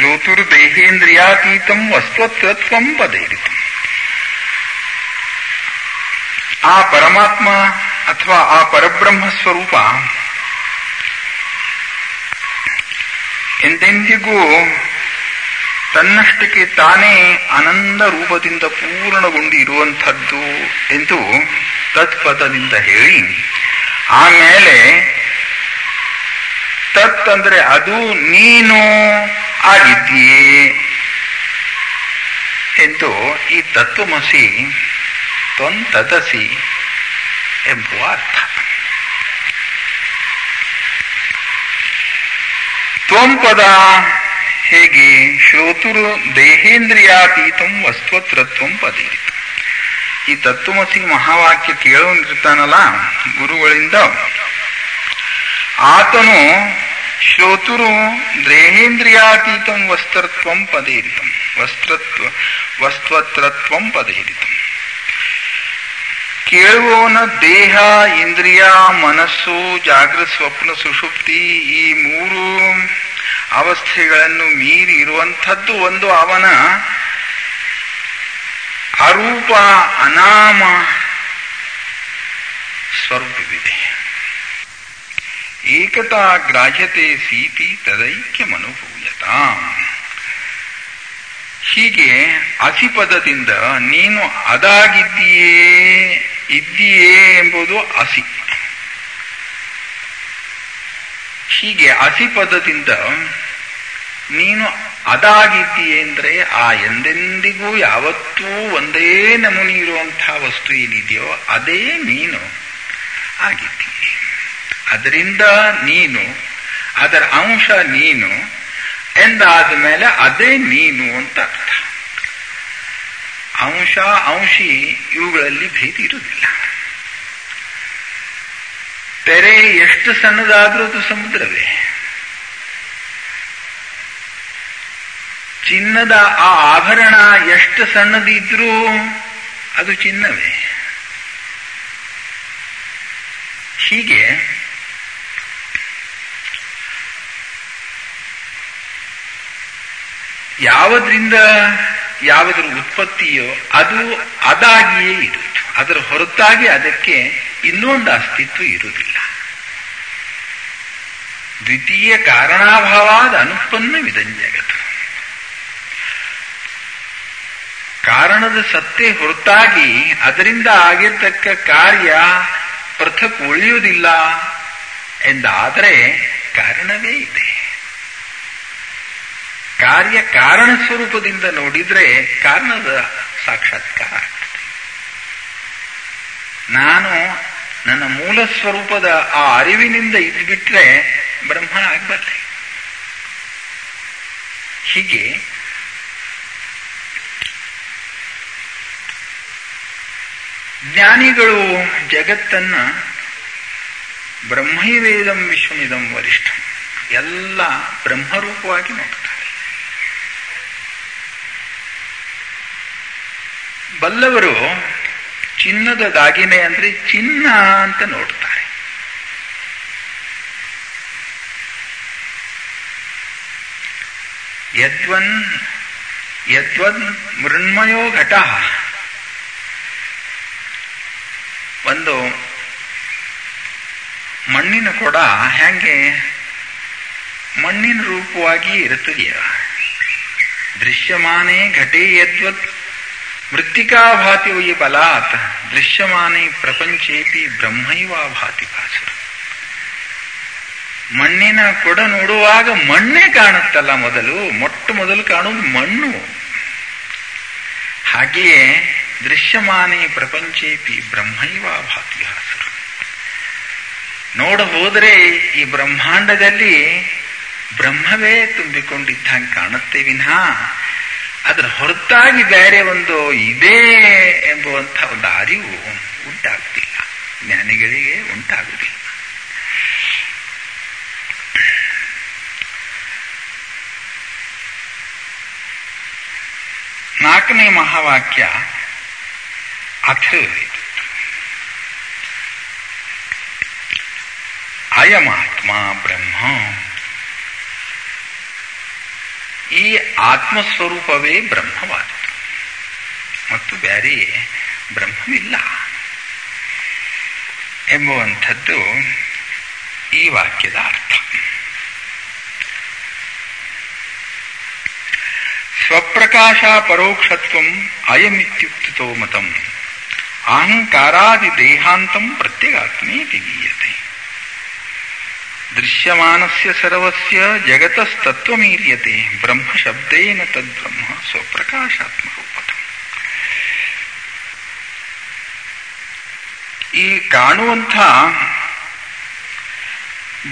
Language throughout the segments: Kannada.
ಶ್ರೋತುರ್ದೇಹೇಂದ್ರಿಯಾತೀತಂ ವಸ್ತ್ವತ್ವಂ ಪದೇರಿತು ಆ ಪರಮಾತ್ಮ ಅಥವಾ ಆ ಪರಬ್ರಹ್ಮ ಸ್ವರೂಪ ಎಂದೆಂದಿಗೂ ತನ್ನಷ್ಟಕ್ಕೆ ತಾನೇ ಆನಂದ ರೂಪದಿಂದ ಪೂರ್ಣಗೊಂಡು ಇರುವಂಥದ್ದು ಎಂದು ತತ್ಪದದಿಂದ ಹೇಳಿ ಆಮೇಲೆ ತತ್ ಅಂದ್ರೆ ಅದು ನೀನು ಆಗಿದ್ದೀಯೇ? ಎಂದು ಈ ತತ್ವಮಸಿ ತ್ವಂತದಸಿ ಎಂಬುವ ಅರ್ಥ. ತ್ವಂಪದ ಹೇಗೆ ಶ್ರೋತುರು ದೇಹೇಂದ್ರಿಯಾತೀತಂ ವಸ್ತ್ವತ್ರತ್ವಂ ಪದೀತು ಈ ತತ್ವಮಸಿ ಮಹಾವಾಕ್ಯ ಕೇಳೋನಿರ್ತಾನಲ್ಲ ಗುರುಗಳಿಂದ. ಆತನು ಶ್ರೋತುರು ದೇಹೇಂದ್ರಿಯಾತೀತಂ ವಸ್ತ್ರತ್ವಂ ಪದೇರಿತಂ ವಸ್ತ್ರತ್ವ, ವಸ್ತ್ವತ್ರತ್ವಂ ಪದೇರಿತಂ ಕೇಳುವವನ ದೇಹ, ಇಂದ್ರಿಯ, ಮನಸ್ಸು ಜಾಗೃತ ಸ್ವಪ್ನ, ಸುಷುಪ್ತಿ ಈ ಮೂರು ಅವಸ್ಥೆಗಳನ್ನು ಮೀರಿ ಇರುವಂಥದ್ದು ಒಂದು ಅವನ ಅರೂಪ, ಅನಾಮ ಸ್ವರೂಪವಿದೆ. ಏಕತಾ ಗ್ರಾಹ್ಯತೆ ಸೀತಿ ತದೈಕ್ಯಮನುಭೂಯತ. ಹೀಗೆ ಅಸಿಪದದಿಂದ ನೀನು ಅದಾಗಿದ್ದೀಯೇ, ಇದ್ದೀಯೇ ಎಂಬುದು ಅಸಿ ಹೀಗೆ ಅಸಿಪದದಿಂದ ನೀನು ಅದಾಗಿದ್ದೀಯೇ ಅಂದ್ರೆ ಆ ಎಂದೆಂದಿಗೂ ಯಾವತ್ತೂ ಒಂದೇ ನಮೂನಿ ಇರುವಂತಹ ವಸ್ತು ಏನಿದೆಯೋ ಅದೇ ನೀನು ಆಗಿದ್ದೀಯೆ. ಅದರಿಂದ ನೀನು, ಅದರ ಅಂಶ ನೀನು, ಎಂದಾದ ಮೇಲೆ ಅದೇ ನೀನು ಅಂತ ಅರ್ಥ. ಅಂಶ, ಅಂಶಿ ಇವುಗಳಲ್ಲಿ ಭೇದಿ ಇರುವುದಿಲ್ಲ. ತೆರೆ ಎಷ್ಟು ಸಣ್ಣದಾದರೂ ಅದು ಸಮುದ್ರವೇ. ಚಿನ್ನದ ಆ ಆಭರಣ ಎಷ್ಟು ಸಣ್ಣದಿದ್ರೂ ಅದು ಚಿನ್ನವೇ. ಹೀಗೆ ಯಾವುದರಿಂದ ಯಾವುದರ ಉತ್ಪತ್ತಿಯೋ ಅದು ಅದಾಗಿಯೇ ಇರುವುದು. ಅದರ ಹೊರತಾಗಿ ಅದಕ್ಕೆ ಇನ್ನೊಂದು ಅಸ್ತಿತ್ವ ಇರುವುದಿಲ್ಲ. ದ್ವಿತೀಯ ಕಾರಣಾಭಾವಾದ ಅನುಪನ್ನವಿದಂಜಗತ್ತು ಕಾರಣದ ಸತ್ತೆ ಹೊರತಾಗಿ ಅದರಿಂದ ಆಗಿರ್ತಕ್ಕ ಕಾರ್ಯ ಪೃಥಕ್ ಉಳಿಯುವುದಿಲ್ಲ ಎಂದಾದರೆ ಕಾರಣವೇ ಇದೆ. ಕಾರ್ಯ ಕಾರಣ ಸ್ವರೂಪದಿಂದ ನೋಡಿದ್ರೆ ಕಾರಣದ ಸಾಕ್ಷಾತ್ಕಾರ ನಾನು ನನ್ನ ಮೂಲ ಸ್ವರೂಪದ ಆ ಅರಿವಿನಿಂದ ಇದ್ಬಿಟ್ರೆ ಬ್ರಹ್ಮಣ ಆಗ್ಬಲ್ಲೆ. ಹೀಗೆ ಜ್ಞಾನಿಗಳು ಜಗತ್ತನ್ನ ಬ್ರಹ್ಮೈವೇದಂ ವಿಶ್ವಮಿದಂ ವರಿಷ್ಠ ಎಲ್ಲ ಬ್ರಹ್ಮರೂಪವಾಗಿ ನೋಡ್ತಾರೆ. ಬಲ್ಲವರು ಚಿನ್ನದ ದಾಗಿನೆ ಅಂದ್ರೆ ಚಿನ್ನ ಅಂತ ನೋಡ್ತಾರೆ. ಯದ್ವನ್ ಯದ್ವನ್ ಮೃಣ್ಮಯೋ ಘಟ. ಒಂದು ಮಣ್ಣಿನ ಕೊಡ ಹೆಂಗೆ ಮಣ್ಣಿನ ರೂಪವಾಗಿ ಇರುತ್ತದೆಯ? ದೃಶ್ಯಮಾನೇ ಘಟೇ ಯದ್ವತ್. ಮೃತ್ತಿಕಾ ಭಾತಿ ವೈ ಬಲಾತ್ ದೃಶ್ಯಮಾನೇ ಪ್ರಪಂಚೇಪಿ ಬ್ರಹ್ಮೈವಾ ಭಾತಿ ಭಾಸುರ ಮಣ್ಣಿನ ಕೊಡ ನೋಡುವಾಗ ಮಣ್ಣೇ ಕಾಣುತ್ತಲ್ಲ ಮೊದಲು, ಮೊಟ್ಟ ಮೊದಲು ಕಾಣುವುದು ಮಣ್ಣು. ಹಾಗೆಯೇ ದೃಶ್ಯಮಾನೇ ಪ್ರಪಂಚೇಪಿ ಬ್ರಹ್ಮೈವಾ ಭಾತಿ ಭಾಸುರ. ನೋಡ ಹೋದರೆ ಈ ಬ್ರಹ್ಮಾಂಡದಲ್ಲಿ ಬ್ರಹ್ಮವೇ ತುಂಬಿಕೊಂಡಿದ್ದಂಗೆ ಕಾಣುತ್ತೆ ವಿನಃ ಅದರ ಹೊರತಾಗಿ ಬೇರೆ ಒಂದು ಇದೆ ಎಂಬುವಂಥ ಒಂದು ಅರಿವು ಉಂಟಾಗುತ್ತಿಲ್ಲ ಜ್ಞಾನಿಗಳಿಗೆ ಉಂಟಾಗುವುದಿಲ್ಲ. ನಾಲ್ಕನೇ ಮಹಾವಾಕ್ಯ ಅಥರ್ವೇದ ಅಯಮಾತ್ಮ ಬ್ರಹ್ಮ ಈ ಆತ್ಮಸ್ವರೂಪವೇ ಬ್ರಹ್ಮವಾದದ್ದು. ಮತ್ತು ಬೇರೆ ಬ್ರಹ್ಮವಿಲ್ಲ. ಎಂಬುವಂಥದ್ದು ಈ ವಾಕ್ಯದ ಅರ್ಥ. ಸ್ವಪ್ರಕಾಶ ಪರೋಕ್ಷತ್ವಂ ಅಯಮಿತ್ಯುಕ್ತಿತೋ ಮತಂ. ಅಹಂಕಾರಾದಿ ದೇಹಾಂತಂ ಪ್ರತ್ಯಗಾತ್ಮೇ ದಿಗೀಯತೆ ದೃಶ್ಯಮಾನಸ್ಯ ಸರ್ವಸ್ಯ ಜಗತಸ್ತತ್ವಮೀರ್ಯತೆ. ಬ್ರಹ್ಮ ಶಬ್ದೇನ ತದ್ಬ್ರಹ್ಮ ಸ್ವಪ್ರಕಾಶಾತ್ಮರೂಪತ ಈ ಕಾಣುವಂಥ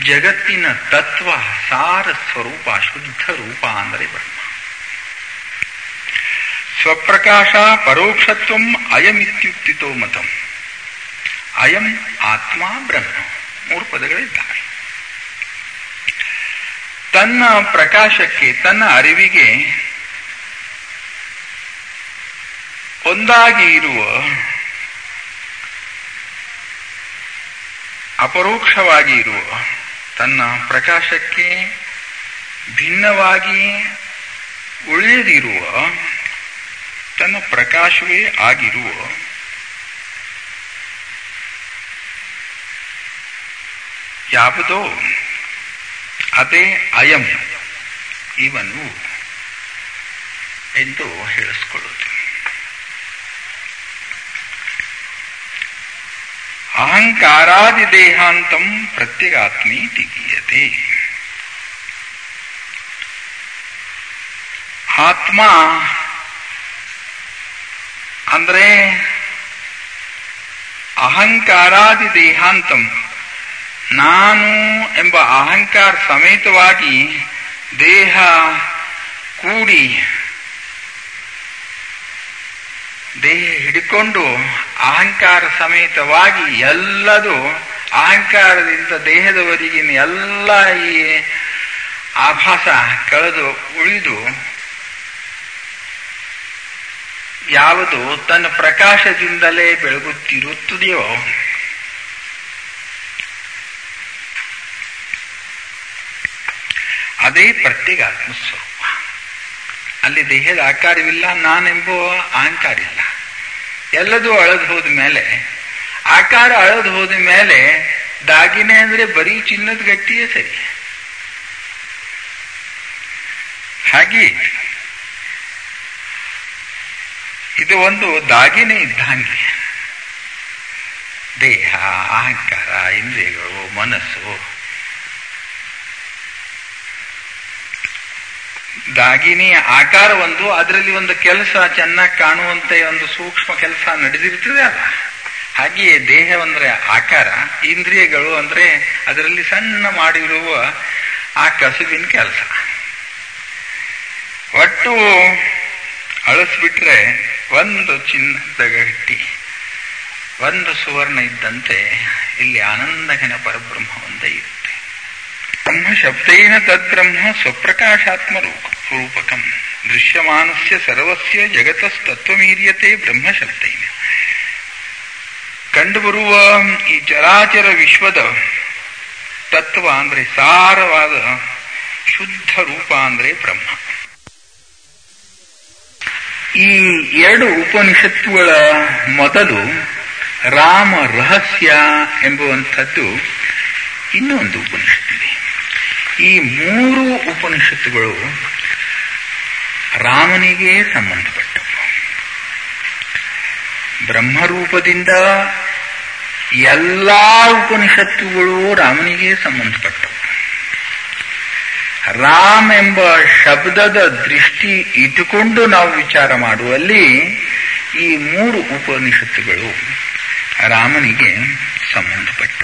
ಜಗತ್ತಿನ ತತ್ವ, ಸಾರ ಸ್ವರೂಪ, ಶುದ್ಧ ರೂಪ ಅಂದರೆ ಬ್ರಹ್ಮ. ಸ್ವಪ್ರಕಾಶ ಪರೋಕ್ಷತ್ವಂ ಅಯಮಿತ್ಯುಕ್ತಿತೋ ಮತಂ. ಅಯಂ ಆತ್ಮ ಬ್ರಹ್ಮ. ಮೂರು ಪದಗಳಿದ್ದಾವೆ. ತನ್ನ ಪ್ರಕಾಶಕ್ಕೆ, ತನ್ನ ಅರಿವಿಗೆ ಒಂದಾಗಿ ಇರುವ ಅಪರೋಕ್ಷವಾಗಿ ಇರುವ ತನ್ನ ಪ್ರಕಾಶಕ್ಕೆ ಭಿನ್ನವಾಗಿ ಉಳಿದಿರುವ ತನ್ನ ಪ್ರಕಾಶವೇ ಆಗಿರುವ ಯಾವುದೋ ಅದೇ ಅಯಂ ಇವನು ಎಂದು ಹೇಳಿಸ್ಕೊಳ್ಳುವುದು. ಅಹಂಕಾರಾದಿ ದೇಹಾಂತಂ ಪ್ರತ್ಯಗಾತ್ಮಿ ದಿಗೀಯತೆ ಆತ್ಮ ಅಂದ್ರೆ ಅಹಂಕಾರಾದಿ ದೇಹಾಂತಂ ನಾನು ಎಂಬ ಅಹಂಕಾರ ಸಮೇತವಾಗಿ ದೇಹ ಕೂಡಿ ದೇಹ ಹಿಡ್ಕೊಂಡು ಅಹಂಕಾರ ಸಮೇತವಾಗಿ ಎಲ್ಲದು ಅಹಂಕಾರದಿಂದ ದೇಹದವರೆಗಿನ ಎಲ್ಲ ಈ ಆಭಾಸ ಕಳೆದು ಉಳಿದು ಯಾವುದು ತನ್ನ ಪ್ರಕಾಶದಿಂದಲೇ ಬೆಳಗುತ್ತಿರುತ್ತದೆಯೋ ಅದೇ ಪ್ರತ್ಯೇಗಾತ್ಮ ಸ್ವರೂಪ ಅಲ್ಲಿ ದೇಹದ ಆಕಾರವಿಲ್ಲ, ನಾನೆಂಬುವ ಅಹಂಕಾರ ಇಲ್ಲ ಎಲ್ಲದೂ ಅಳದು ಹೋದ ಮೇಲೆ, ಆಕಾರ ಅಳದು ಹೋದ ಮೇಲೆ, ದಾಗಿನೆ ಅಂದ್ರೆ ಬರೀ ಚಿನ್ನದ ಗಟ್ಟಿಯೇ ಸರಿ. ಹಾಗೆ, ಇದು ಒಂದು ದಾಗಿನೆ ಇದ್ದಂಗೆ. ದೇಹ, ಅಹಂಕಾರ, ಇಂದ್ರಿಯಗಳು, ಮನಸ್ಸು ದಾಗಿನಿ ಆಕಾರ ಒಂದು, ಅದರಲ್ಲಿ ಒಂದು ಕೆಲಸ ಚೆನ್ನಾಗಿ ಕಾಣುವಂತೆ ಒಂದು ಸೂಕ್ಷ್ಮ ಕೆಲಸ ನಡೆದಿರ್ತದೆ ಅಲ್ಲ? ಹಾಗೆಯೇ ದೇಹ ಅಂದ್ರೆ ಆಕಾರ, ಇಂದ್ರಿಯಗಳು ಅಂದ್ರೆ ಅದರಲ್ಲಿ ಸಣ್ಣ ಮಾಡಿರುವ ಆ ಕಸುಬಿನ ಕೆಲಸ. ಒಟ್ಟು ಅಳಿಸ್ಬಿಟ್ರೆ ಒಂದು ಚಿನ್ನದ ಗಟ್ಟಿ, ಒಂದು ಸುವರ್ಣ ಇದ್ದಂತೆ ಇಲ್ಲಿ ಆನಂದಘನ ಪರಬ್ರಹ್ಮ ಒಂದೇ ಬ್ರಹ್ಮ ಶಬ್ದೇನ ತದ್ಬ್ರಹ್ಮ ಸ್ವಪ್ರಕಾಶಾತ್ಮ ರೂಪಕಂ ದೃಶ್ಯಮಾನಸ್ಯ ಸರ್ವಸ್ಯ ಜಗತಸ್ತತ್ವಮೀರ್ಯತೆ ಬ್ರಹ್ಮ ಶಬ್ದೇನ ಕಂಡುಬರುವ ಈ ಚರಾಚರ ವಿಶ್ವದ ತತ್ವ ಅಂದ್ರೆ ಸಾರವಾದ ಶುದ್ಧ ರೂಪ ಅಂದ್ರೆ ಬ್ರಹ್ಮ ಈ ಎರಡು ಉಪನಿಷತ್ತುಗಳ ಮೊದಲು ರಾಮ ರಹಸ್ಯ ಎಂಬುವಂಥದ್ದು ಇನ್ನೊಂದು ಉಪನಿಷತ್ತಿದೆ ಈ ಮೂರು ಉಪನಿಷತ್ತುಗಳು ರಾಮನಿಗೆ ಸಂಬಂಧಪಟ್ಟವು. ಬ್ರಹ್ಮರೂಪದಿಂದ ಎಲ್ಲಾ ಉಪನಿಷತ್ತುಗಳು ರಾಮನಿಗೆ ಸಂಬಂಧಪಟ್ಟವು. ರಾಮ್ ಎಂಬ ಶಬ್ದದ ದೃಷ್ಟಿ ಇಟ್ಟುಕೊಂಡು ನಾವು ವಿಚಾರ ಮಾಡುವಲ್ಲಿ ಈ ಮೂರು ಉಪನಿಷತ್ತುಗಳು ರಾಮನಿಗೆ ಸಂಬಂಧಪಟ್ಟವು.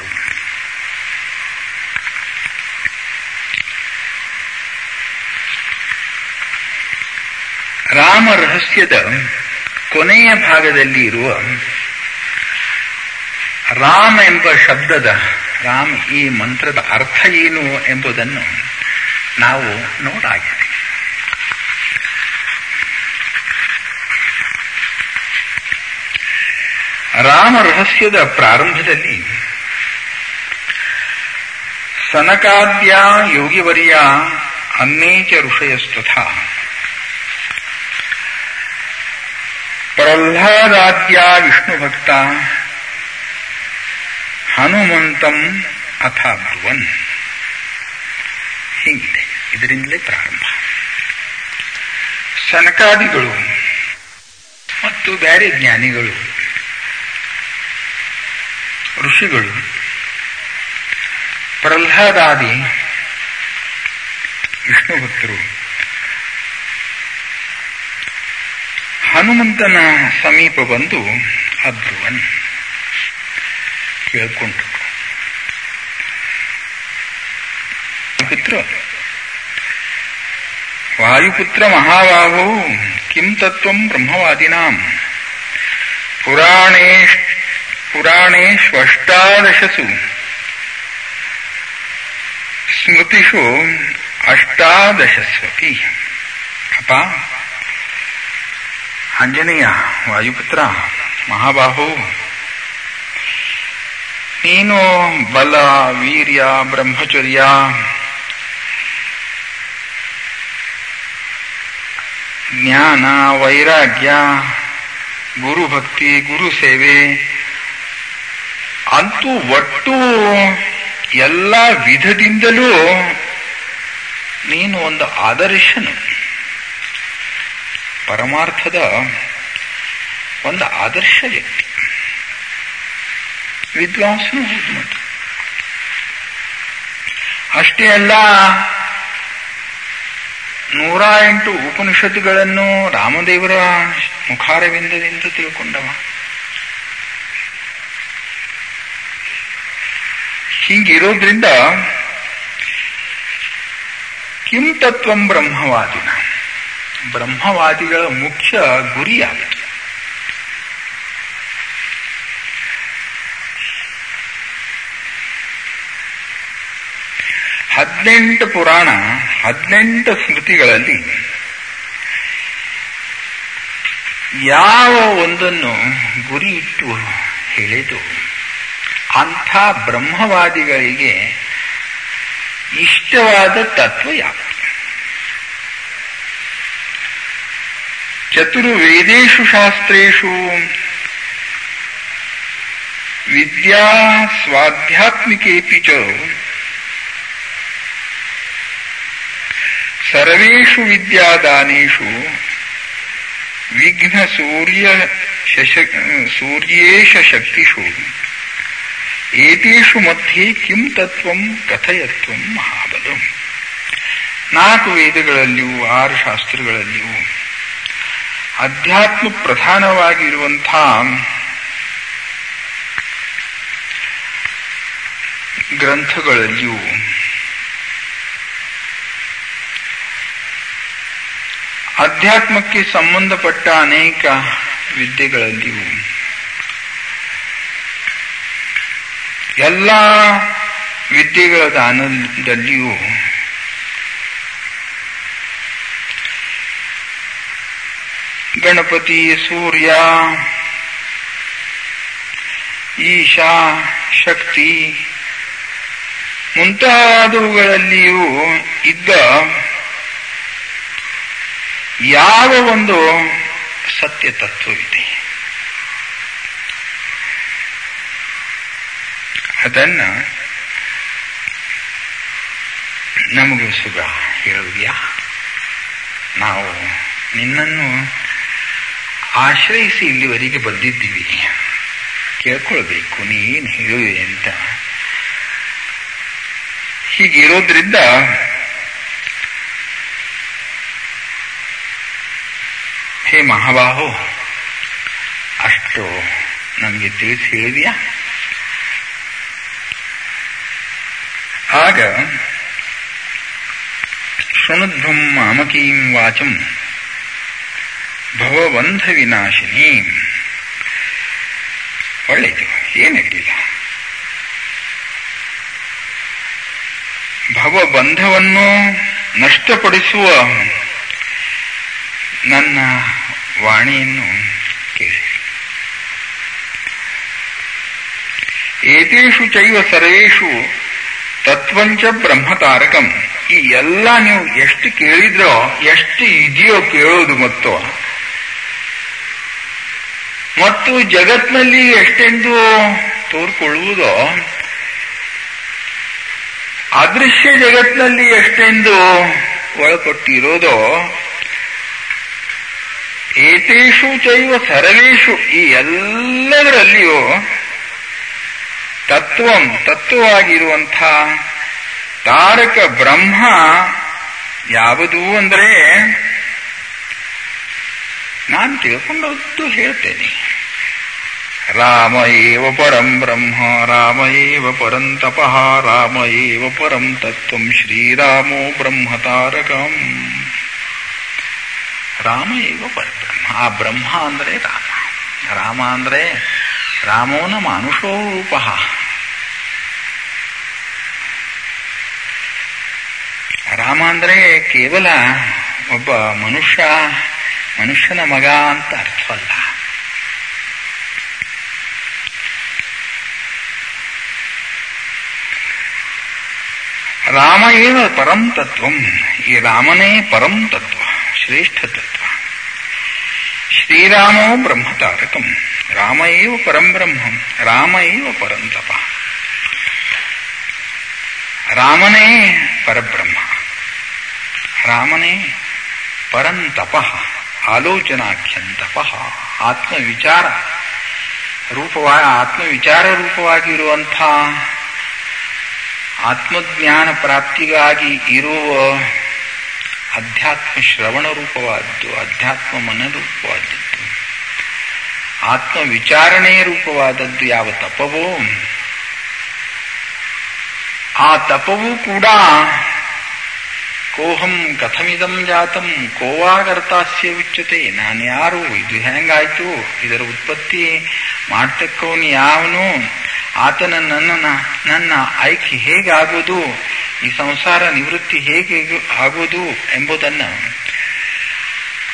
ರಾಮ ರಹಸ್ಯದ ಕೊನೆಯ ಭಾಗದಲ್ಲಿ ಇರುವ ರಾಮ ಎಂಬ ಶಬ್ದದ, ರಾಮ ಈ ಮಂತ್ರದ ಅರ್ಥ ಏನು ಎಂಬುದನ್ನು ನಾವು ನೋಡಾಗಿದೆ. ರಾಮ ರಹಸ್ಯದ ಪ್ರಾರಂಭದಲ್ಲಿ ಸನಕಾದ್ಯ ಯೋಗಿವರ್ಯ ಅನ್ನೇಚ ಋಷಯಸ್ತಥ ಪ್ರಹ್ಲಾದಾದ್ಯ ವಿಷ್ಣು ಭಕ್ತ ಹನುಮಂತಂ ಅಥ ಭವನ್ ಹೀಗಿದೆ. ಇದರಿಂದಲೇ ಪ್ರಾರಂಭ. ಶನಕಾದಿಗಳು ಮತ್ತು ಬೇರೆ ಜ್ಞಾನಿಗಳು, ಋಷಿಗಳು, ಪ್ರಹ್ಲಾದಾದಿ ವಿಷ್ಣು ಭಕ್ತರು ಹನುಮಂತನ ಸಮೀಪ ಬಂದು ಅಬ್ರುವನ್ ಕೇಳ್ಕೊಂಡ್ರು ಪುತ್ರ ವಾಯುಪುತ್ರ ಮಹಾಬಾಹೋ, ಕಿಂ ತತ್ವಂ ಬ್ರಹ್ಮವಾದಿನಾಂ. ಪುರಾಣೇ ಪುರಾಣೇಷ್ವಷ್ಟಾದಶಸು ಸ್ಮೃತಿಷು ಅಷ್ಟಾದಶಸ್ವಪಿ. ಅಪ್ಪ ಆಂಜನೇಯ, ವಾಯುಪುತ್ರ, ಮಹಾಬಾಹು. ನೀನು ಬಲ, ವೀರ್ಯ, ಬ್ರಹ್ಮಚರ್ಯ. ಜ್ಞಾನ, ವೈರಾಗ್ಯ, ಗುರುಭಕ್ತಿ, ಗುರು ಸೇವೆ. ಅಂತೂ ಒಟ್ಟು ಎಲ್ಲ ವಿಧದಿಂದಲೂ ನೀನು ಒಂದು ಆದರ್ಶನು. ಪರಮಾರ್ಥದ ಒಂದು ಆದರ್ಶ ವ್ಯಕ್ತಿ. ವಿದ್ವಾಂಸನು ಹೌದು ಮತ್ತು ಅಷ್ಟೇ ಅಲ್ಲ, ನೂರ ಎಂಟು ಉಪನಿಷತ್ತುಗಳನ್ನು ರಾಮದೇವರ ಮುಖಾರವಿಂದದಿಂದ ತಿಳ್ಕೊಂಡವ. ಹಿಂಗಿರೋದ್ರಿಂದ ಕಿಂ ತತ್ವಂ ಬ್ರಹ್ಮವಾದಿನ. ಬ್ರಹ್ಮವಾದಿಗಳ ಮುಖ್ಯ ಗುರಿ ಯಾವುದು ಹದಿನೆಂಟು ಪುರಾಣ, ಹದಿನೆಂಟು ಸ್ಮೃತಿಗಳಲ್ಲಿ ಯಾವ ಒಂದನ್ನು ಗುರಿ ಇಟ್ಟು ಹೇಳಿದು ಅಂಥ ಬ್ರಹ್ಮವಾದಿಗಳಿಗೆ ಇಷ್ಟವಾದ ತತ್ವ ಯಾವುದು? ಚತುರ್ವೇದೇಶು ಶಾಸ್ತ್ರೇಶು ವಿದ್ಯಾ ಸ್ವಾಧ್ಯಾತ್ಮಿಕೇಪಿ ಚ ಸರ್ವೇಷು ವಿದ್ಯಾದಾನೇಷು ವಿಘ್ನ ಸೂರ್ಯ ಸೂರ್ಯೇಶ ಶಕ್ತಿಷು ಏತೇಷು ಮಧ್ಯೆ ಕಿಂ ತತ್ವಂ ಕಥಯತ್ವಂ ಮಹಾಬಲ ನಾಲ್ಕು ವೇದಗಳಲ್ಲಿಯೂ ಆರು ಶಾಸ್ತ್ರಗಳಲ್ಲಿಯೂ ಅಧ್ಯಾತ್ಮ ಪ್ರಧಾನವಾಗಿರುವಂಥ ಗ್ರಂಥಗಳಲ್ಲಿಯೂ ಅಧ್ಯಾತ್ಮಕ್ಕೆ ಸಂಬಂಧಪಟ್ಟ ಅನೇಕ ವಿದ್ಯೆಗಳಲ್ಲಿಯೂ ಎಲ್ಲ ವಿದ್ಯೆಗಳ ದಾನದಲ್ಲಿಯೂ ಗಣಪತಿ ಸೂರ್ಯ, ಈಶಾ ಶಕ್ತಿ ಮುಂತಾದವುಗಳಲ್ಲಿಯೂ ಇದ್ದ ಯಾವ ಒಂದು ಸತ್ಯ ತತ್ವವಿದೆ ಅದನ್ನ ನಮಗೂ ಸುಖ ಹೇಳುವುದ್ಯಾ? ನಾವು ನಿನ್ನನ್ನು ಆಶ್ರಯಿಸಿ ಇಲ್ಲಿವರೆಗೆ ಬಂದಿದ್ದೀವಿ. ಕೇಳ್ಕೊಳ್ಬೇಕು, ನೀನ್ ಹೇಳುವೆ ಅಂತ ಹೀಗಿರೋದ್ರಿಂದ ಹೇ ಮಹಾಬಾಹು, ಅಷ್ಟು ನಮಗೆ ತಿಳಿಸಿ ಹೇಳಿದ್ಯಾ? ಆಗ ಶೃಣಧ್ವಂ ಅಮಕೀಂ ವಾಚಂ ಭವಬಂಧ ವಿನಾಶಿನಿ ಒಳ್ಳೆಯದು ಏನಿರಲಿಲ್ಲ ಭವಬಂಧವನ್ನು ನಷ್ಟಪಡಿಸುವ ನನ್ನ ವಾಣಿಯನ್ನು ಕೇಳಿ. ಏತೇಷು ಚೈವ ಸರ್ವೇಷು ತತ್ವಂಚ ಬ್ರಹ್ಮತಾರಕಂ. ಈ ಎಲ್ಲ ನೀವು ಎಷ್ಟು ಕೇಳಿದ್ರೋ, ಎಷ್ಟು ಇದೆಯೋ ಕೇಳೋದು ಮತ್ತು ಮತ್ತು ಜಗತ್ನಲ್ಲಿ ಎಷ್ಟೆಂದು ತೋರ್ಕೊಳ್ಳುವುದೋ, ಅದೃಶ್ಯ ಜಗತ್ನಲ್ಲಿ ಎಷ್ಟೆಂದು ಒಳಪಟ್ಟಿರೋದೋ, ಏತೇಷು ಚೈವ ಸರ್ವೇಶು ಈ ಎಲ್ಲದರಲ್ಲಿಯೂ ತತ್ವಂ ತತ್ವವಾಗಿರುವಂಥ ತಾರಕ ಬ್ರಹ್ಮ ಯಾವುದು ಅಂದರೆ ನಾನು ತಿಳ್ಕೊಂಡದ್ದು ಹೇಳ್ತೇನೆ. ರಾಮ ಏವ ಪರಂ ಬ್ರಹ್ಮ ರಾಮ ಏವ ಪರಂ ತಪಃ ರಾಮ ಏವ ಪರಂ ತತ್ವಂ ಶ್ರೀರಾಮೋ ಬ್ರಹ್ಮ ತಾರಕಂ. ರಾಮ ಏವ ಪರಬ್ರಹ್ಮ. ಆ ಬ್ರಹ್ಮ ಅಂದರೆ ರಾಮ. ರಾಮ ಅಂದರೆ ರಾಮೋನ ಮಾನುಷೋ ರೂಪ. ರಾಮ ಅಂದರೆ ಕೇವಲ ಒಬ್ಬ ಮನುಷ್ಯ ಮನುಷ್ಯನ ಮಗ ಅಂತ ಅರ್ಥವಲ್ಲ ರಾಮ ಏವ ಪರಂ ತತ್ವಂ? ಈ ರಾಮನೇ ಪರಂ ತತ್ವ, ಶ್ರೇಷ್ಠ ತತ್ವ. ಶ್ರೀರಾಮೋ ಬ್ರಹ್ಮ ತಾರಕಂ ರಾಮ ಏವ ಪರಂ ಬ್ರಹ್ಮಂ? ರಾಮ ಏವ ಪರಂ ತಪ. ರಾಮನೇ ಪರಬ್ರಹ್ಮ. ರಾಮನೇ ಪರಂ ತಪ ಆಲೋಚನಾಖ್ಯಂ ತಪ ಆತ್ಮವಿಚಾರ. ರೂಪವಾ, ಆತ್ಮವಿಚಾರ ರೂಪವಾಗಿರುವಂಥ ಆತ್ಮಜ್ಞಾನ ಪ್ರಾಪ್ತಿಗಾಗಿ ಇರುವ ಅಧ್ಯಾತ್ಮ ಶ್ರವಣ ರೂಪವಾದ್ದು, ಅಧ್ಯಾತ್ಮ ಮನರೂಪವಾದದ್ದು ಆತ್ಮ ವಿಚಾರಣೆ ರೂಪವಾದದ್ದು ಯಾವ ತಪವೋ? ಆ ತಪವೂ ಕೂಡ ಕೋಹಂ ಕಥಮಿದಂ ಜಾತಂ, ಕೋವಾಗರ್ತಾಸ್ಯ ಉಚ್ಯತೆ ನಾನ್ಯಾರು ಇದು ಹೆಂಗಾಯ್ತು, ಇದರ ಉತ್ಪತ್ತಿ ಮಾಡ್ತಕ್ಕವನು ಯಾವನು? ಆತನ ನನ್ನ ನನ್ನ ಆಯ್ಕೆ ಹೇಗಾಗೋದು ಈ ಸಂಸಾರ ನಿವೃತ್ತಿ ಹೇಗೆ ಆಗೋದು ಎಂಬುದನ್ನ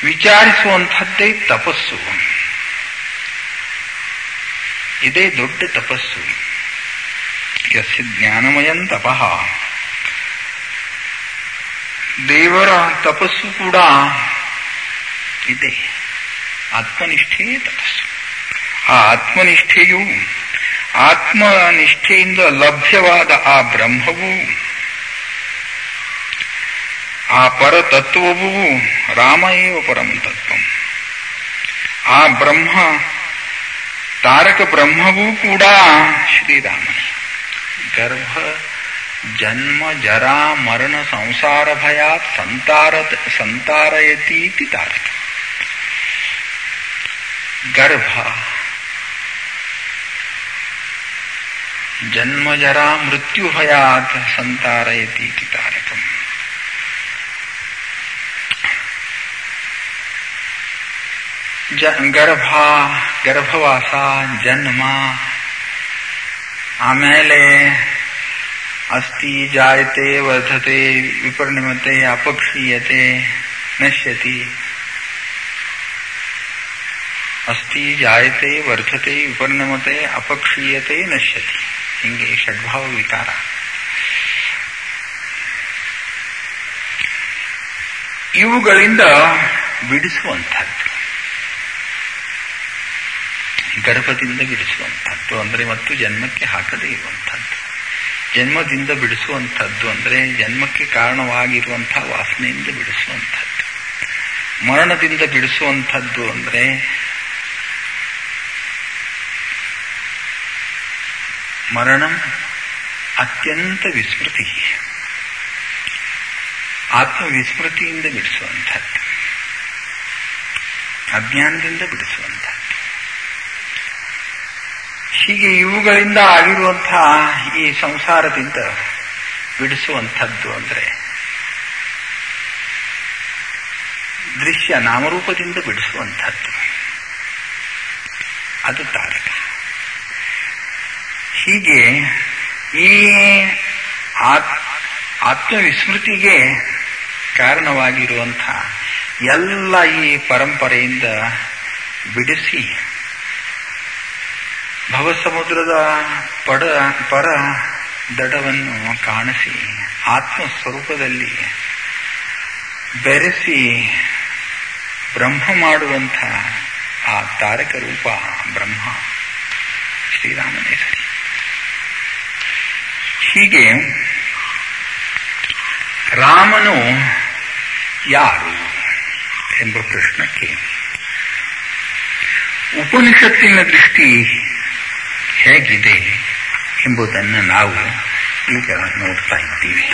ವಿಚಾರಿಸುವಂಥದ್ದೇ ತಪಸ್ಸು. ಇದೇ ದೊಡ್ಡ ತಪಸ್ಸು. ಯಸ್ಯ ಜ್ಞಾನಮಯಂ ತಪಃ ದೇವರ ತಪಸ್ಸು ಕೂಡ ಇದೆ. ಆತ್ಮನಿಷ್ಠೆಯೇ ತಪಸ್ಸು. ಆ ಆತ್ಮನಿಷ್ಠೆಯು ಆತ್ಮನಿಷ್ಠೆಯಿಂದ ಲಭ್ಯವಾದ ಆ ಬ್ರಹ್ಮವು, ಆ ಪರತತ್ವವು ರಾಮ ಏವ ಪರಂ ತತ್ವಂ. ಆ ಬ್ರಹ್ಮ, ತಾರಕ ಬ್ರಹ್ಮವೂ ಕೂಡ ಶ್ರೀರಾಮನೇ. ಗರ್ಭ ಜನ್ಮ ಜರಾ ಮರಣ ಸಂಸಾರ ಭಯಾತ್ ಸಂತಾರ ಸಂತಾರಯತೀತಿ ತಾರಕ ಗರ್ಭ ಜನ್ಮ ಜರಾ ಮೃತ್ಯು ಭಯಾತ್ ಸಂತಾರಯತೀತಿ ತಾರಕಂ ಜ ಗರ್ಭ ಗರ್ಭವಾಸ ಜನ್ಮ ಆಮೇಲೆ ಅಸ್ತಿ ಜಾಯತೆ ವರ್ಧತೆ ವಿಪರ್ಣಿಮತೆ ಅಪಕ್ಷೀಯತೆ ನಶ್ಯತಿ ಅಸ್ತಿ ಜಾಯತೆ ವರ್ಧತೆ ವಿಪರ್ಣಮತೆ ಅಪಕ್ಷೀಯತೆ ನಶ್ಯತಿ ಹಿಂಗೆ ಷಡ್ಭಾವ ವಿಕಾರ ಇವುಗಳಿಂದ ಬಿಡಿಸುವಂಥದ್ದು ಗರ್ಭದಿಂದ ಬಿಡಿಸುವಂಥದ್ದು ಅಂದರೆ ಮತ್ತು ಜನ್ಮಕ್ಕೆ ಹಾಕದೇ ಇರುವಂಥದ್ದು ಜನ್ಮದಿಂದ ಬಿಡಿಸುವಂಥದ್ದು ಅಂದರೆ ಜನ್ಮಕ್ಕೆ ಕಾರಣವಾಗಿರುವಂತಹ ವಾಸನೆಯಿಂದ ಬಿಡಿಸುವಂಥದ್ದು. ಮರಣದಿಂದ ಬಿಡಿಸುವಂಥದ್ದು ಅಂದರೆ ಮರಣ ಅತ್ಯಂತ ವಿಸ್ಮೃತಿ. ಆತ್ಮವಿಸ್ಮೃತಿಯಿಂದ ಬಿಡಿಸುವಂಥದ್ದು. ಅಜ್ಞಾನದಿಂದ ಬಿಡಿಸುವಂಥದ್ದು. ಹೀಗೆ ಇವುಗಳಿಂದ ಆಗಿರುವಂತಹ ಈ ಸಂಸಾರದಿಂದ ಬಿಡಿಸುವಂಥದ್ದು ಅಂದರೆ ದೃಶ್ಯ ನಾಮರೂಪದಿಂದ ಬಿಡಿಸುವಂಥದ್ದು. ಅದು ತಾರಕ. ಹೀಗೆ ಈ ಆತ್ಮವಿಸ್ಮೃತಿಗೆ ಕಾರಣವಾಗಿರುವಂತಹ ಎಲ್ಲ ಈ ಪರಂಪರೆಯಿಂದ ಬಿಡಿಸಿ ಭವಸಮುದ್ರದ ಪಡ ಪರ ದಡವನ್ನು ಕಾಣಿಸಿ ಆತ್ಮ ಸ್ವರೂಪದಲ್ಲಿ ಬೆರೆಸಿ ಬ್ರಹ್ಮ ಮಾಡುವಂಥ ಆ ತಾರಕ ರೂಪ ಬ್ರಹ್ಮ. ಶ್ರೀರಾಮನೇ ಸರಿ ಹೀಗೆ ರಾಮನು ಯಾರು ಎಂಬ ಪ್ರಶ್ನಕ್ಕೆ ಉಪನಿಷತ್ತಿನ ದೃಷ್ಟಿ ಹೇಗಿದೆ ಎಂಬುದನ್ನು ನಾವು ಈಗ ನೋಡ್ತಾ ಇದ್ದೀವಿ.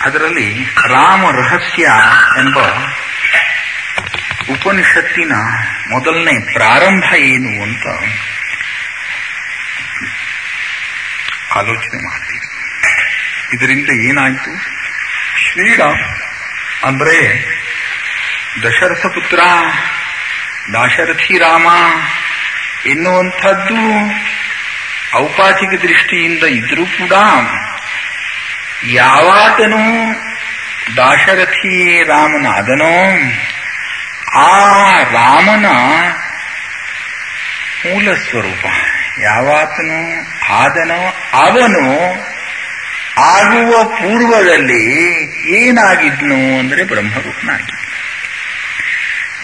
ಅದರಲ್ಲಿ ರಾಮ ರಹಸ್ಯ ಎಂಬ ಉಪನಿಷತ್ತಿನ ಮೊದಲನೇ ಪ್ರಾರಂಭ ಏನು ಅಂತ ಆಲೋಚನೆ ಮಾಡ್ತೀವಿ. ಇದರಿಂದ ಏನಾಯಿತು? ಶ್ರೀರಾಮ್ ಅಂದ್ರೆ ದಶರಥ ಪುತ್ರ ದಾಶರಥಿ ರಾಮ. ಎನ್ನುವಂಥದ್ದು ಔಪಾಚಿಕ ದೃಷ್ಟಿಯಿಂದ ಇದ್ರೂ ಕೂಡ ಯಾವಾತನು ದಾಶರಥಿ ರಾಮನಾದನೋ. ಆ ರಾಮನ ಮೂಲ ಸ್ವರೂಪ ಯಾವಾತನು ಆದನೋ ಅವನು ಆಗುವ ಪೂರ್ವದಲ್ಲಿ ಏನಾಗಿದ್ನು ಅಂದ್ರೆ ಬ್ರಹ್ಮರೂಪನಾಗಿ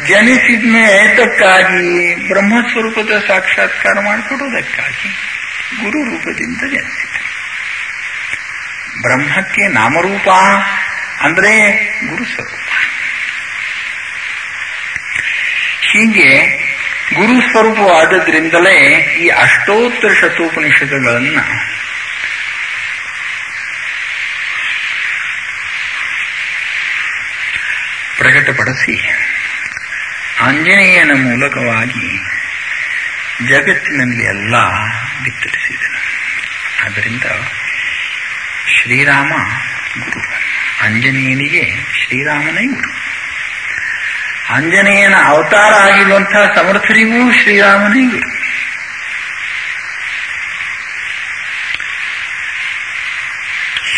ಜನಿಸಿದ್ಮೇ ಏತಕ್ಕಾಗಿ ಬ್ರಹ್ಮಸ್ವರೂಪದ ಸಾಕ್ಷಾತ್ಕಾರ ಮಾಡಿಕೊಡುವುದಕ್ಕಾಗಿ ಗುರು ರೂಪದಿಂದ ಜನಿಸಿದ. ಬ್ರಹ್ಮಕ್ಕೆ ನಾಮರೂಪ ಅಂದ್ರೆ ಗುರು ಸ್ವರೂಪ ಹೀಗೆ ಗುರು ಸ್ವರೂಪವಾದದ್ರಿಂದಲೇ ಈ ಅಷ್ಟೋತ್ತರ ಶತೋಪನಿಷತ್ತುಗಳನ್ನ ಪ್ರಕಟಪಡಿಸಿ ಆಂಜನೇಯನ ಮೂಲಕವಾಗಿ ಜಗತ್ತಿನಲ್ಲಿ ಎಲ್ಲ ಬಿತ್ತರಿಸಿದನು. ಆದ್ದರಿಂದ ಶ್ರೀರಾಮ ಗುರು ಆಂಜನೇಯನಿಗೆ ಶ್ರೀರಾಮನೇ ಗುರು ಆಂಜನೇಯನ ಅವತಾರ ಆಗಿರುವಂತಹ ಸಮರ್ಥರಿಗೂ ಶ್ರೀರಾಮನೇ ಗುರು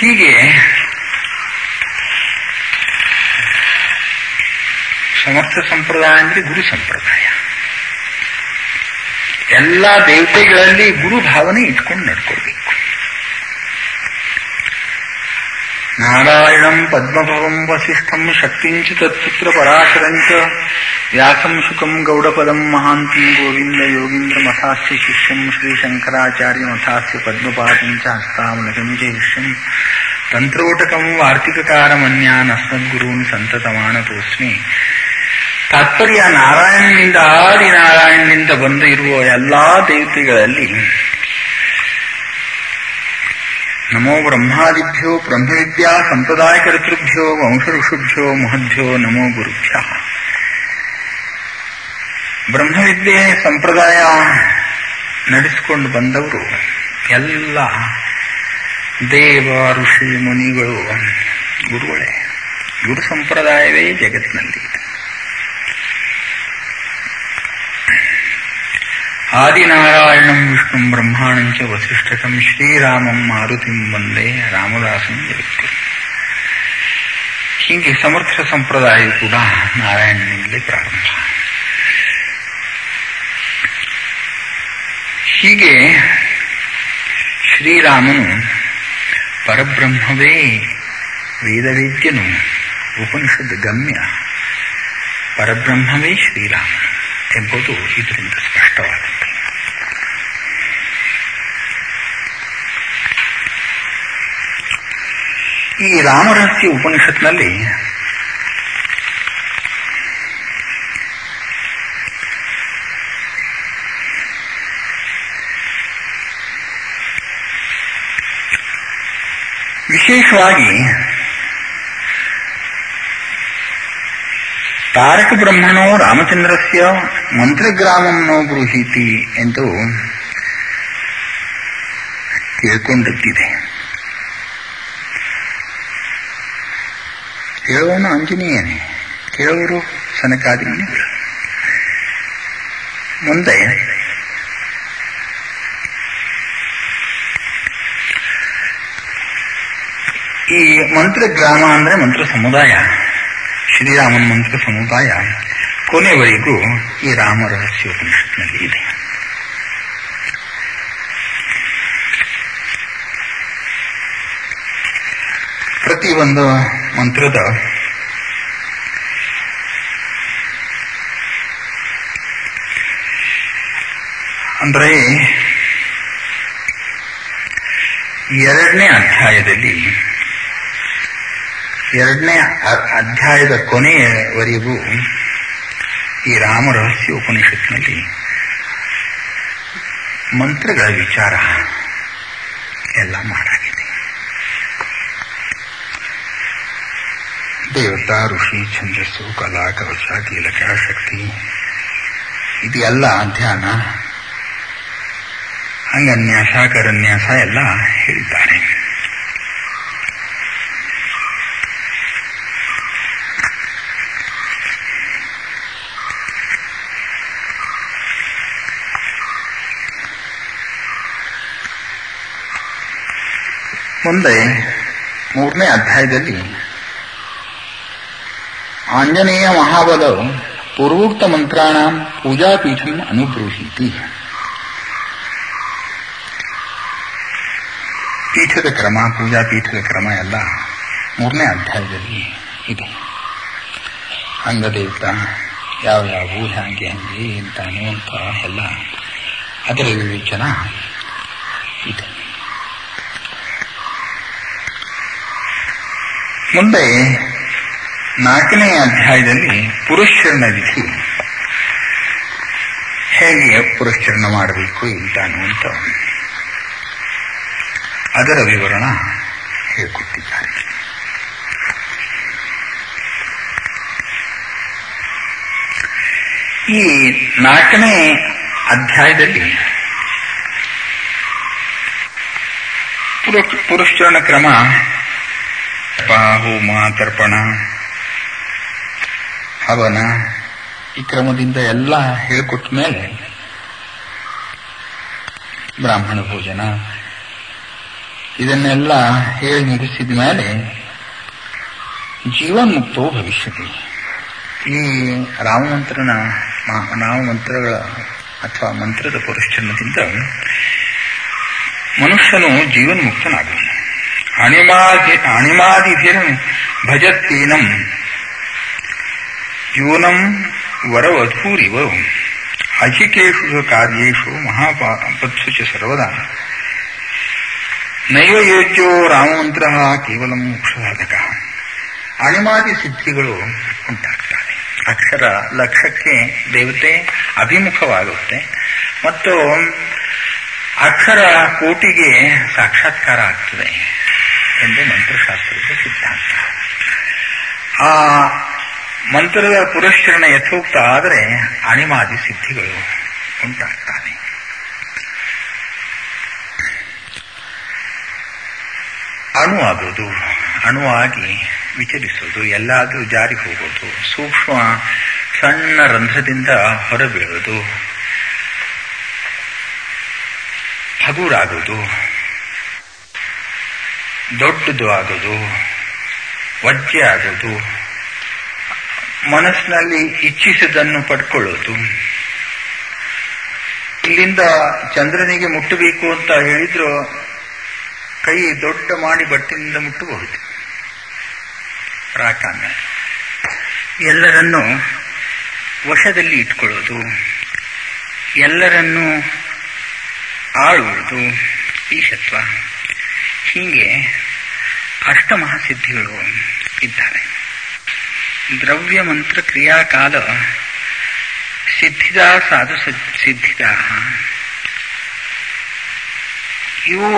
ಹೀಗೆ ಸಮರ್ಥ ಸಂಪ್ರದಾಯ ಅಂದ್ರೆ ಗುರು ಸಂಪ್ರದಾಯ ಎಲ್ಲ ದೇವತೆಗಳಲ್ಲಿ ಗುರು ಭಾವನೆ ಇಟ್ಕೊಂಡು ನಡ್ಕೊಳ್ಬೇಕು ನಾರಾಯಣಂ ಪದ್ಮಭವಂ ವಸಿಷ್ಠಂ ಶಕ್ತಿಂಚ ತತ್ಪುತ್ರ ಪರಾಶರಂಚ ವ್ಯಾಸಂ ಶುಕಂ ಗೌಡಪದಂ ಮಹಾಂತಿಂ ಗೋವಿಂದ ಯೋಗೀಂದ್ರ ಮಥಾಸ್ಯ ಶಿಷ್ಯಂ ಶ್ರೀ ಶಂಕರಾಚಾರ್ಯ ಮಥಾಸ್ಯ ಪದ್ಮಪಾದಂಚ ಹಸ್ತಾಮಲಕಂ ಚ ಶಿಷ್ಯಂ ತಂತ್ರೋಟಕಂ ವಾರ್ತಿಕಕಾರಮನ್ಯಾನ್ ಅಸ್ಮದ್ಗುರೂನ್ ಸಂತತಮಾನತೋಸ್ಮಿ ತಾತ್ಪರ್ಯ ನಾರಾಯಣನಿಂದ ಆದಿ ನಾರಾಯಣನಿಂದ ಬಂದು ಇರುವ ಎಲ್ಲಾ ದೇವತೆಗಳಲ್ಲಿ ನಮೋ ಬ್ರಹ್ಮಾದಿಭ್ಯೋ ಬ್ರಹ್ಮವಿದ್ಯಾ ವಂಶ ಋಷುಭ್ಯೋ ಮಹದ್ಭ್ಯೋ ನಮೋ ಗುರುಭ್ಯ. ಬ್ರಹ್ಮವಿದ್ಯೆ ಸಂಪ್ರದಾಯ ನಡೆಸಿಕೊಂಡು ಬಂದವರು ಎಲ್ಲ ದೇವ, ಋಷಿ, ಮುನಿಗಳು, ಗುರುಗಳೇ. ಗುರು ಸಂಪ್ರದಾಯವೇ ಜಗತ್ತಿನಲ್ಲಿ. ಆದಿನಾರಾಯಣಂ ವಿಷ್ಣು ಬ್ರಹ್ಮಾಣಂಚ ವಸಿಷ್ಠಕಂ ಶ್ರೀರಾಮಂ ಮಾರುತಿಂ ವಂದೇ ರಾಮದಾಸಂ ಜಗತ್ತು ಹೀಗೆ ಸಮರ್ಥ ಸಂಪ್ರದಾಯ ಕೂಡ ನಾರಾಯಣನಿಂದಲೇ ಪ್ರಾರಂಭ. ಹೀಗೆ ಶ್ರೀರಾಮನು ಪರಬ್ರಹ್ಮವೇ ವೇದವೇದ್ಯನು ಉಪನಿಷದ್ ಗಮ್ಯ ಪರಬ್ರಹ್ಮವೇ ಶ್ರೀರಾಮ ಎಂಬುದು ಇದರಿಂದ ಸ್ಪಷ್ಟವಾಗುತ್ತೆ ಈ ರಾಮರಹಸ್ಯ ಉಪನಿಷತ್ನಲ್ಲಿ ವಿಶೇಷವಾಗಿ ತಾರಕ ಬ್ರಹ್ಮಣೋ ರಾಮಚಂದ್ರಸ್ಯ ಮಂತ್ರಗ್ರಾಮಂನೋ ಗೃಹೀತಿ ಎಂದು ತಿಳ್ಕೊಂಡದ್ದಿದೆ. ಕೇಳೋನು ಅಂಜನೇಯನೇ ಕೆಲವರು ಸನಕಾದಿ ಮುಂದೆ ಈ ಮಂತ್ರ ಗ್ರಾಮ ಅಂದ್ರೆ ಮಂತ್ರ ಸಮುದಾಯ ಶ್ರೀರಾಮನ ಮಂತ್ರ ಸಮುದಾಯ ಕೊನೆವರೆಗೂ ಈ ರಾಮ ರಹಸ್ಯೋಪನಿಷತ್ನಲ್ಲಿ ಇದೆ ಒಂದು ಮಂತ್ರದ ಅಂದರೆ ಎರಡನೇ ಅಧ್ಯಾಯದಲ್ಲಿ, ಎರಡನೇ ಅಧ್ಯಾಯದ ಕೊನೆಯವರೆಗೂ ಈ ರಾಮರಹಸ್ಯ ಉಪನಿಷತ್ನಲ್ಲಿ ಮಂತ್ರಗಳ ವಿಚಾರ ಎಲ್ಲ ಮಾಡಾಗಿದೆ. ದೇವತಾ, ಋಷಿ, ಛಂದಸ್ಸು, ಕಲಾ, ಕವಚ, ಕೀಲಕ, ಶಕ್ತಿ ಇದೆಲ್ಲ ಧ್ಯಾನ ಅಂಗನ್ಯಾಸ ಕರನ್ಯಾಸ ಎಲ್ಲ ಹೇಳಿದ್ದಾರೆ ಮುಂದೆ ಮೂರನೇ ಅಧ್ಯಾಯದಲ್ಲಿ ಆಂಜನೇಯ ಮಹಾಬಲವು ಪೂರ್ವೋಕ್ತ ಮಂತ್ರಾಣ ಪೂಜಾಪೀಠಂ ಅನುಬ್ರೂಹೀತಿ ಪೀಠದ ಕ್ರಮ, ಪೂಜಾ ಪೀಠದ ಕ್ರಮ ಎಲ್ಲ ಮೂರನೇ ಅಧ್ಯಾಯದಲ್ಲಿ ಇದೆ. ಅಂಗದೇವತ ಯಾವ ಯಾವ ಹ್ಯಾಂಗೆ ಹಂಗೆ ಇಂತಾನು ಅಂತ ಎಲ್ಲ ಅದರ ವಿವೇಚನ ಇದೆ. ಮುಂದೆ ನಾಲ್ಕನೇ ಅಧ್ಯಾಯದಲ್ಲಿ ಪುರುಷರನ ವಿಧಿ. ಹೇಗೆ ಪುರಸ್ಕರಣ ಮಾಡಬೇಕು ಎಂತ ಅಂತ. ಅದರ ವಿವರಣ ಹೇಳಿಕೊಟ್ಟಿದ್ದಾರೆ. ಈ ನಾಲ್ಕನೇ ಅಧ್ಯಾಯದಲ್ಲಿ ಪುರಸ್ಕರಣ ಕ್ರಮ ಹೋಮ ತರ್ಪಣ ಹವನ ಈ ಕ್ರಮದಿಂದ ಎಲ್ಲ ಹೇಳಿಕೊಟ್ಟ ಮೇಲೆ ಬ್ರಾಹ್ಮಣ ಭೋಜನ ಇದನ್ನೆಲ್ಲ ಹೇಳಿ ಮುಗಿಸಿದ ಮೇಲೆ ಜೀವನ್ಮುಕ್ತವೂ ಭವಿಷ್ಯತಿ ಈ ರಾಮಮಂತ್ರನ ನಾಮಮಂತ್ರಗಳ ಅಥವಾ ಮಂತ್ರದ ಪುರಶ್ಚರಣದಿಂದ ಮನುಷ್ಯನು ಜೀವನ್ಮುಕ್ತನಾಗುವನು ಅಣಿಮಾದಿ ಅಣಿಮಾದಿಭಿರ್ ಭಜತ್ತೀನಂ ಯೂನಂ ವರವಧೂರಿವ. ಅಧಿಕೇಶು ಕಾರ್ಯೇಶು ಮಹಾಪತ್ಸು ಚ ಸರ್ವದಾ. ನೈವ ಯೋಜ್ಯೋ ರಾಮಮಂತ್ರ ಕೇವಲ ಮೋಕ್ಷಸಾಧಕ ಅಣಿಮಾದಿ ಸಿದ್ಧಿಗಳು ಉಂಟಾಗ್ತವೆ. ಅಕ್ಷರ ಲಕ್ಷಕ್ಕೆ ದೇವತೆ ಅಭಿಮುಖವಾಗುತ್ತೆ. ಮತ್ತು ಅಕ್ಷರ ಕೋಟಿಗೆ ಸಾಕ್ಷಾತ್ಕಾರ ಆಗ್ತದೆ ಎಂದು ಮಂತ್ರಶಾಸ್ತ್ರದ ಸಿದ್ಧಾಂತ. ಆ ಮಂತ್ರದ ಪುರಸ್ಕರಣ ಯಥೋಕ್ತ ಆದರೆ ಅಣಿಮಾದಿ ಸಿದ್ಧಿಗಳು ಉಂಟಾಗ್ತವೆ. ಅಣು ಆಗೋದು ಅಣುವಾಗಿ ವಿಚರಿಸೋದು ಎಲ್ಲಾದರೂ ಜಾರಿ ಹೋಗೋದು ಸೂಕ್ಷ್ಮ ಸಣ್ಣ ರಂಧ್ರದಿಂದ ಹೊರಬೀಳೋದು ಹಗುರಾಗೋದು ದೊಡ್ಡದು ಆಗೋದು ವಜ್ಜೆ ಆಗೋದು ಮನಸ್ಸಿನಲ್ಲಿ ಇಚ್ಛಿಸಿದ್ದನ್ನು ಪಡ್ಕೊಳ್ಳೋದು ಇಲ್ಲಿಂದ ಚಂದ್ರನಿಗೆ ಮುಟ್ಟಬೇಕು ಅಂತ ಹೇಳಿದ್ರು ಕೈ ದೊಡ್ಡ ಮಾಡಿ ಬಟ್ಟೆಯಿಂದ ಮುಟ್ಟಬಹುದು. ರಾಕಾನ ಎಲ್ಲರನ್ನು ವಶದಲ್ಲಿ ಇಟ್ಕೊಳ್ಳೋದು, ಎಲ್ಲರನ್ನೂ ಆಳುವುದು ಈಶತ್ವ ಹೀಗೆ ಅಷ್ಟಮಹಾಸಿದ್ಧಿಗಳು ಇದ್ದಾವೆ. ದ್ರವ್ಯ ಮಂತ್ರ ಕ್ರಿಯಾಕಾಲ ಸಿದ್ಧಿದ ಸಾಧು ಸಿದ್ಧಿದ ಇವು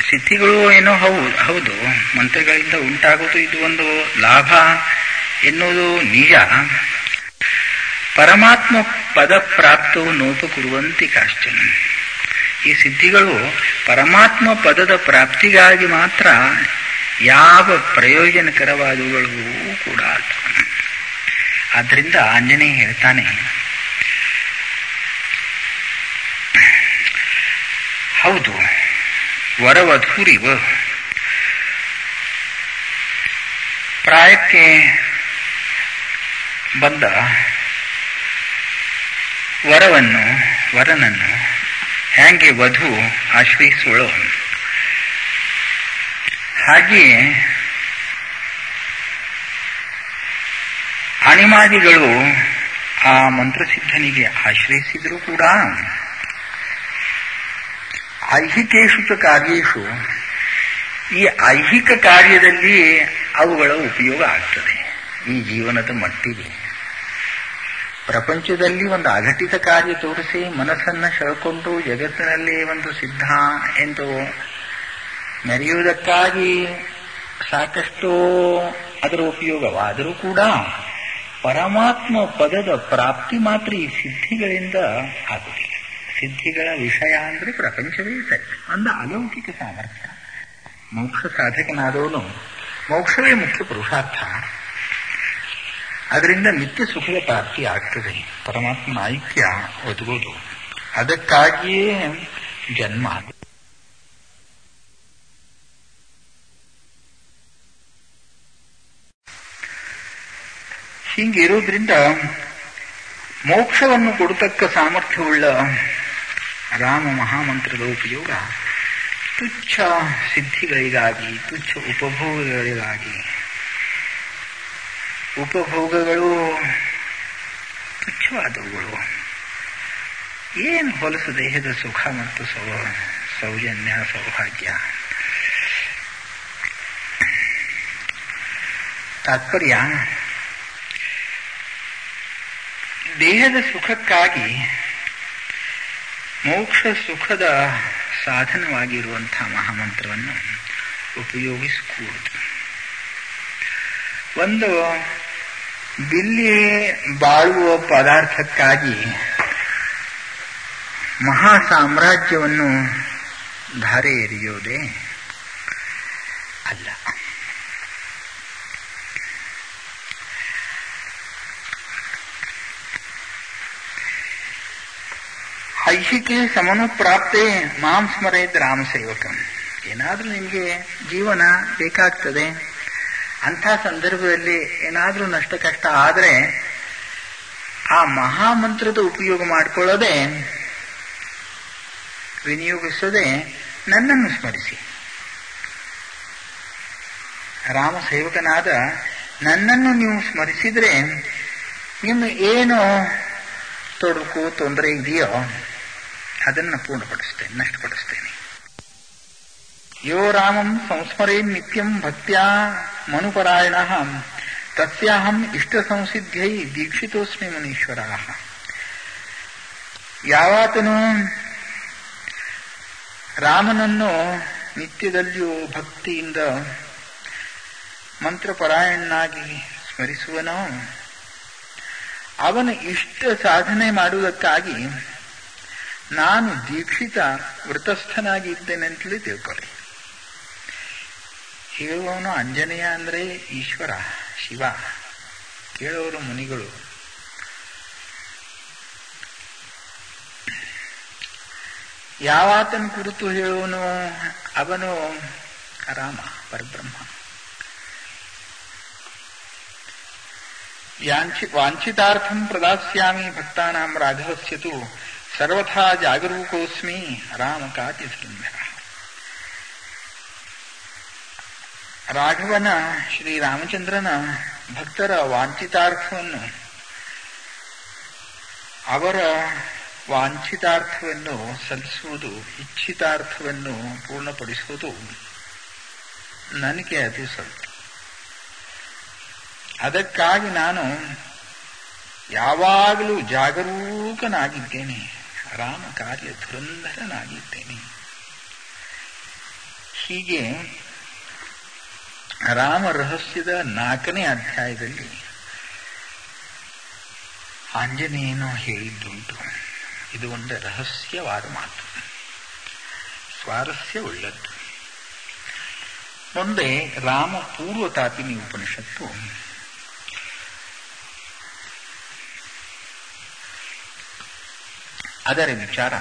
ಸಿದ್ಧಿಗಳು ಏನೋ ಹೌದು ಹೌದು. ಮಂತ್ರಗಳಿಂದ ಉಂಟಾಗೋದು ಇದು ಒಂದು ಲಾಭ ಎನ್ನುವುದು ನಿಜ. ಪರಮಾತ್ಮ ಪದ ಪ್ರಾಪ್ತವು ನೋಪಕುರುವಂತಿ ಕಾಶ್ಚನ. ಈ ಸಿದ್ಧಿಗಳು ಪರಮಾತ್ಮ ಪದದ ಪ್ರಾಪ್ತಿಗಾಗಿ ಮಾತ್ರ ಯಾವ ಪ್ರಯೋಜನಕರವಾದವುಗಳಿಗೂ ಕೂಡ ಆದ್ದರಿಂದ ಆಂಜನೇಯ ಹೇಳ್ತಾನೆ, ಹೌದು ವರವಧೂರಿವ ಪ್ರಾಯಕ್ಕೆ ಬಂದ ವರವನ್ನು ವರನನ್ನು ಹೇಗೆ ವಧು ಆಶ್ರಯಿಸುವಳೋ? ಹಾಗೆಯೇ ಅಣಿಮಾದಿಗಳು ಆ ಮಂತ್ರಸಿದ್ಧನಿಗೆ ಆಶ್ರಯಿಸಿದರೂ ಕೂಡ ಐಹಿಕೇಶು ಚ ಕಾರ್ಯೇಶು ಈ ಐಹಿಕ ಕಾರ್ಯದಲ್ಲಿ ಅವುಗಳ ಉಪಯೋಗ ಆಗ್ತದೆ. ಈ ಜೀವನದ ಮಟ್ಟಿಗೆ. ಪ್ರಪಂಚದಲ್ಲಿ ಒಂದು ಅಘಟಿತ ಕಾರ್ಯ ತೋರಿಸಿ ಮನಸ್ಸನ್ನ ಸೆಳ್ಕೊಂಡು ಜಗತ್ತಿನಲ್ಲಿ ಒಂದು ಸಿದ್ಧ ಎಂದು ಮೆರೆಯುವುದಕ್ಕಾಗಿ ಸಾಕಷ್ಟು ಅದರ ಉಪಯೋಗವಾದರೂ ಕೂಡ ಪರಮಾತ್ಮ ಪದದ ಪ್ರಾಪ್ತಿ ಮಾತ್ರ ಈ ಸಿದ್ಧಿಗಳಿಂದ ಆಗುತ್ತಿಲ್ಲ ಸಿದ್ಧಿಗಳ ವಿಷಯ ಅಂದ್ರೆ ಪ್ರಪಂಚವೇ ಸರಿ ಅಂದ ಅಲೌಕಿಕ ಸಾಮರ್ಥ್ಯ. ಮೋಕ್ಷ ಸಾಧಕನಾದವನು ಮೋಕ್ಷವೇ ಮುಖ್ಯ ಪುರುಷಾರ್ಥ. ಅದರಿಂದ ನಿತ್ಯ ಸುಖದ ಪ್ರಾಪ್ತಿ ಆಗ್ತದೆ. ಪರಮಾತ್ಮನ ಐಕ್ಯ ಒದಗೋದು. ಅದಕ್ಕಾಗಿಯೇ ಜನ್ಮ ಹೀಗಿರೋದ್ರಿಂದ ಮೋಕ್ಷವನ್ನು ಕೊಡತಕ್ಕ ಸಾಮರ್ಥ್ಯವುಳ್ಳ ರಾಮ ಮಹಾಮಂತ್ರದ ಉಪಯೋಗ ತುಚ್ಛ ಸಿದ್ಧಿಗಳಿಗಾಗಿ ತುಚ್ಛ ಉಪಭೋಗಗಳಿಗಾಗಿ ಉಪಭೋಗಗಳು ತುಚ್ಛವಾದವುಗಳು ಏನು ಹೊಲಸು ದೇಹದ ಸುಖ ಮತ್ತು ಸೌ ಸೌಜನ್ಯ, ಸೌಭಾಗ್ಯ? ತಾತ್ಪರ್ಯ, ದೇಹದ ಸುಖಕ್ಕಾಗಿ ಮೋಕ್ಷ ಸುಖದ ಸಾಧನವಾಗಿರುವಂತಹ ಮಹಾಮಂತ್ರವನ್ನು ಉಪಯೋಗಿಸಕೂಡದು. ಒಂದು ಬಿಲ್ಲಿ ಬಾಳುವ ಪದಾರ್ಥಕ್ಕಾಗಿ ಮಹಾ ಸಾಮ್ರಾಜ್ಯವನ್ನು ಧಾರೆ ಎರೆಯೋದೇ ಅಲ್ಲ. ಐಹಿಕೆ ಸಮನುಪ್ರಾಪ್ತೆ ಮಾಂ ಸ್ಮರೇದ್ ರಾಮ ಸೇವಕಂ. ಏನಾದ್ರೂ ನಿಮಗೆ ಜೀವನ ಬೇಕಾಗ್ತದೆ, ಅಂಥ ಸಂದರ್ಭದಲ್ಲಿ ಏನಾದ್ರೂ ನಷ್ಟ ಕಷ್ಟ ಆದ್ರೆ ಆ ಮಹಾಮಂತ್ರದ ಉಪಯೋಗ ಮಾಡಿಕೊಳ್ಳದೆ, ವಿನಿಯೋಗಿಸದೆ ನನ್ನನ್ನು ಸ್ಮರಿಸಿ. ರಾಮ ಸೇವಕನಾದ ನನ್ನನ್ನು ನೀವು ಸ್ಮರಿಸಿದ್ರೆ ನಿಮ್ಮ ಏನು ತೊಡಕು ತೊಂದರೆ ಇದೆಯೋ ಅದನ್ನು ಪೂರ್ಣಪಡಿಸ್ತೇನೆ ನಷ್ಟಪಡಿಸ್ತೇನೆ ಯೋ ರಾಮಂ ಸಂಸ್ಮರೇನ್ ನಿತ್ಯಂ ಭಕ್ತ್ಯಾ ಮನುಪರಾಯಣ. ತಸ್ಯಾಹಂ ಇಷ್ಟ ಸಂಸಿದ್ಧೈ ದೀಕ್ಷಿತೋಸ್ಮಿ ಮುನೀಶ್ವರ. ಯಾವಾತನು ರಾಮನನ್ನು ನಿತ್ಯದಲ್ಲಿಯೂ ಭಕ್ತಿಯಿಂದ ಮಂತ್ರಪರಾಯಣನಾಗಿ ಸ್ಮರಿಸುವನೋ, ಅವನು ಇಷ್ಟ ಸಾಧನೆ ಮಾಡುವುದಕ್ಕಾಗಿ ನಾನು ದೀಕ್ಷಿತ ವೃತಸ್ಥನಾಗಿ ಇದ್ದೇನೆ ಅಂತಲೇ ತಿಳ್ಕೊಳ್ಳಿ. ಹೇಳುವವನು ಅಂಜನೇಯ ಅಂದ್ರೆ ಈಶ್ವರ, ಶಿವ. ಕೇಳೋರು ಮುನಿಗಳು. ಯಾವಾತನ ಕುರಿತು ಹೇಳುವನು? ಅವನು ರಾಮ, ಪರಬ್ರಹ್ಮ. ಯಾಂಚಿ ವಾಂಛಿತಾರ್ಥಂ ಪ್ರದಾಸ್ಯಾಮಿ ಭಕ್ತಾನಾಂ ರಾಘವಸ್ಯ ತು ಸರ್ವಥಾ ಜಾಗರೂಕೋಸ್ಮಿ ರಾಮ ಕಾತಿ ಧರ್ಮ್ಯ ರಾಘವನ ಶ್ರೀರಾಮಚಂದ್ರನ ಭಕ್ತರ ವಾಂಛಿತಾರ್ಥವನ್ನು, ಅವರ ವಾಂಛಿತಾರ್ಥವನ್ನು ಸಲ್ಲಿಸುವುದು, ಇಚ್ಛಿತಾರ್ಥವನ್ನು ಪೂರ್ಣಪಡಿಸುವುದು ನನಗೆ ಅದು ಸ್ವಲ್ಪ ಅದಕ್ಕಾಗಿ ನಾನು ಯಾವಾಗಲೂ ಜಾಗರೂಕನಾಗಿದ್ದೇನೆ. ರಾಮ ಕಾರ್ಯ ಧುರಂಧರನಾಗಿದ್ದೇನೆ ಹೀಗೆ ರಾಮ ರಹಸ್ಯದ ನಾಲ್ಕನೇ ಅಧ್ಯಾಯದಲ್ಲಿ ಆಂಜನೇಯನು ಹೇಳಿದ್ದುಂಟು. ಇದು ಒಂದು ರಹಸ್ಯವಾದ ಮಾತು. ಸ್ವಾರಸ್ಯವುಳ್ಳದ್ದು. ಮುಂದೆ ರಾಮ ಪೂರ್ವತಾಪಿನಿ ಉಪನಿಷತ್ತು ಅದರ ವಿಚಾರ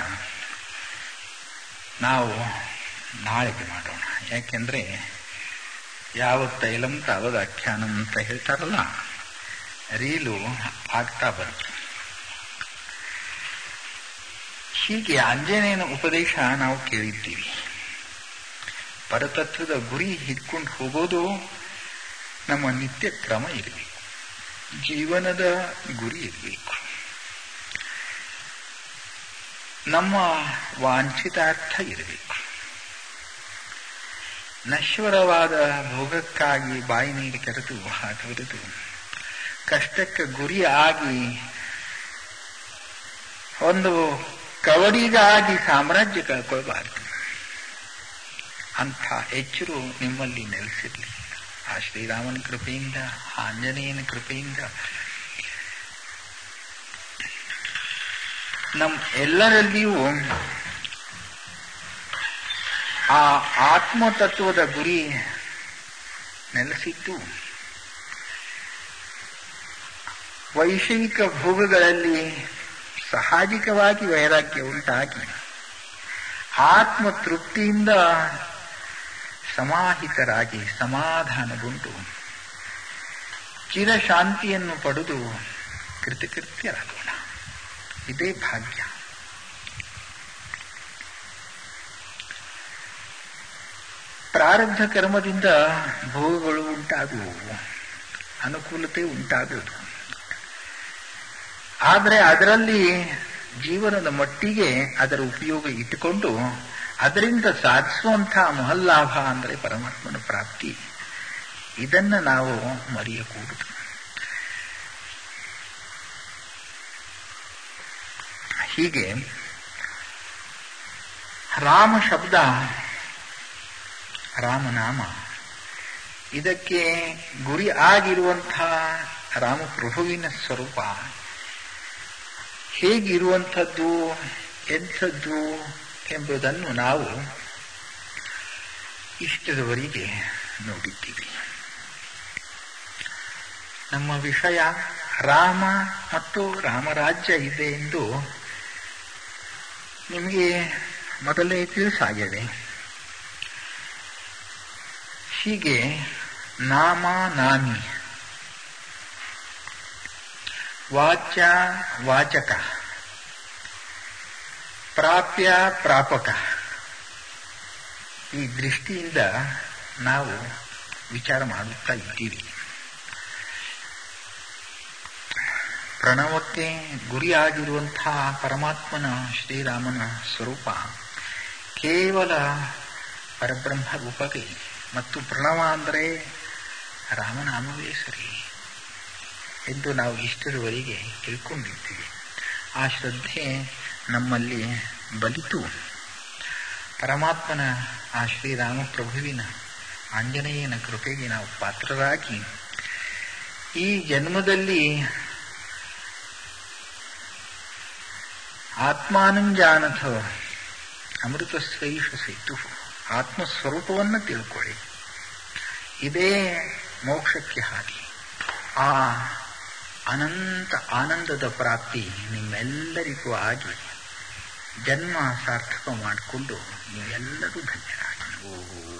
ನಾವು ನಾಳೆಗೆ ಮಾಡೋಣ. ಯಾಕೆಂದ್ರೆ ಯಾವ ತೈಲಂ ತಾವದ ಆಖ್ಯಾನಂ ಅಂತ ಹೇಳ್ತಾರಲ್ಲ, ರೀಲು ಆಗ್ತಾ ಬಂತು ಹೀಗೆ ಆಂಜನೇಯನ ಉಪದೇಶ ನಾವು ಕೇಳಿದ್ದೀವಿ. ಪರತತ್ವದ ಗುರಿ ಹಿಡ್ಕೊಂಡು ಹೋಗೋದು ನಮ್ಮ ನಿತ್ಯ ಕ್ರಮ ಇರಬೇಕು. ಜೀವನದ ಗುರಿ ಇರಬೇಕು. ನಮ್ಮ ವಾಂಛಿತಾರ್ಥ ಇರಬೇಕು ನಶ್ವರವಾದ ಭೋಗಕ್ಕಾಗಿ ಬಾಯಿ ನೀಡಿ ಕರೆದು ಹಾಕುವುದು ಕಷ್ಟಕ್ಕೆ ಗುರಿ ಆಗಿ ಒಂದು ಕವಡಿಗಾಗಿ ಸಾಮ್ರಾಜ್ಯ ಕಳ್ಕೊಳ್ಬಾರ್ದು. ಅಂಥ ಎಚ್ಚರು ನಿಮ್ಮಲ್ಲಿ ನೆಲೆಸಿರಲಿ. ಆ ಶ್ರೀರಾಮನ ಕೃಪೆಯಿಂದ ಆಂಜನೇಯನ ಕೃಪೆಯಿಂದ ನಮ್ಮ ಎಲ್ಲರಲ್ಲಿಯೂ ಆ ಆತ್ಮತತ್ವದ ಗುರಿ ನೆಲೆಸಿದ್ದು ವೈಷಯಿಕ ಭೋಗಗಳಲ್ಲಿ ಸಹಜಿಕವಾಗಿ ವೈರಾಗ್ಯ ಉಂಟಾಗಿ ಆತ್ಮ ತೃಪ್ತಿಯಿಂದ ಸಮಾಹಿತರಾಗಿ ಸಮಾಧಾನಗೊಂಡು ಚಿರಶಾಂತಿಯನ್ನು ಪಡೆದು ಕೃತಕೃತ್ಯರಾಗೋಣ. ಇದೇ ಭಾಗ್ಯ. ಪ್ರಾರಬ್ಧ ಕರ್ಮದಿಂದ ಭೋಗಗಳು ಉಂಟಾಗುವು, ಅನುಕೂಲತೆ ಉಂಟಾಗುವುದು. ಆದರೆ ಅದರಲ್ಲಿ ಜೀವನದ ಮಟ್ಟಿಗೆ ಅದರ ಉಪಯೋಗ ಇಟ್ಟುಕೊಂಡು ಅದರಿಂದ ಸಾಧಿಸುವಂತಹ ಮಹಲ್ಲಾಭ ಅಂದರೆ ಪರಮಾತ್ಮನ ಪ್ರಾಪ್ತಿ. ಇದನ್ನ ನಾವು ಮರೆಯಕೂಡದು. ಹೀಗೆ ರಾಮ ಶಬ್ದ, ರಾಮನಾಮ, ಇದಕ್ಕೆ ಗುರಿ ಆಗಿರುವಂತಹ ರಾಮಪ್ರಭುವಿನ ಸ್ವರೂಪ. ಹೇಗಿರುವಂಥದ್ದು, ಎಂಥದ್ದು ಎಂಬುದನ್ನು ನಾವು ಇಷ್ಟದವರಿಗೆ ನೋಡಿದ್ದೀವಿ. ನಮ್ಮ ವಿಷಯ ರಾಮ ಮತ್ತು ರಾಮರಾಜ್ಯ ಇದೆ ಎಂದು ನಿಮಗೆ ಮೊದಲೇ ತಿಳಿಸಾಗಿದೆ ಹೀಗೆ ನಾಮ ನಾಮಿ. ವಾಚ ವಾಚಕ. ಪ್ರಾಪ್ಯ ಪ್ರಾಪಕ. ಈ ದೃಷ್ಟಿಯಿಂದ ನಾವು ವಿಚಾರ ಮಾಡುತ್ತಾ ಇದ್ದೀವಿ. ಪ್ರಣವಕ್ಕೆ ಗುರಿಯಾಗಿರುವಂತಹ ಪರಮಾತ್ಮನ ಶ್ರೀರಾಮನ ಸ್ವರೂಪ. ಕೇವಲ ಪರಬ್ರಹ್ಮ ರೂಪವೇ ಮತ್ತು ಪ್ರಣವ ಅಂದರೆ ರಾಮನಾಮವೇ ಸರಿ ಎಂದು ನಾವು ಇಷ್ಟರವರೆಗೆ ತಿಳ್ಕೊಂಡಿದ್ದೀವಿ. ಆ ಶ್ರದ್ಧೆ ನಮ್ಮಲ್ಲಿ ಬಲಿತು. ಪರಮಾತ್ಮನ ಆ ಶ್ರೀರಾಮ ಪ್ರಭುವಿನ ಆಂಜನೇಯನ ಕೃಪೆಗೆ ನಾವು ಪಾತ್ರರಾಗಿ ಈ ಜನ್ಮದಲ್ಲಿ ಆತ್ಮಾನಂಜಾನಥ ಅಮೃತ ಶ್ರೇಷ ಸೇತು. ಆತ್ಮಸ್ವರೂಪವನ್ನು ತಿಳ್ಕೊಳ್ಳಿ. ಇದೇ ಮೋಕ್ಷಕ್ಕೆ ಹಾದಿ ಆ ಅನಂತ ಆನಂದದ ಪ್ರಾಪ್ತಿ ನಿಮ್ಮೆಲ್ಲರಿಗೂ ಆಗಿ ಜನ್ಮ ಸಾರ್ಥಕ ಮಾಡಿಕೊಂಡು ನೀವೆಲ್ಲರೂ ಧನ್ಯರಾಗಿ. ಓಂ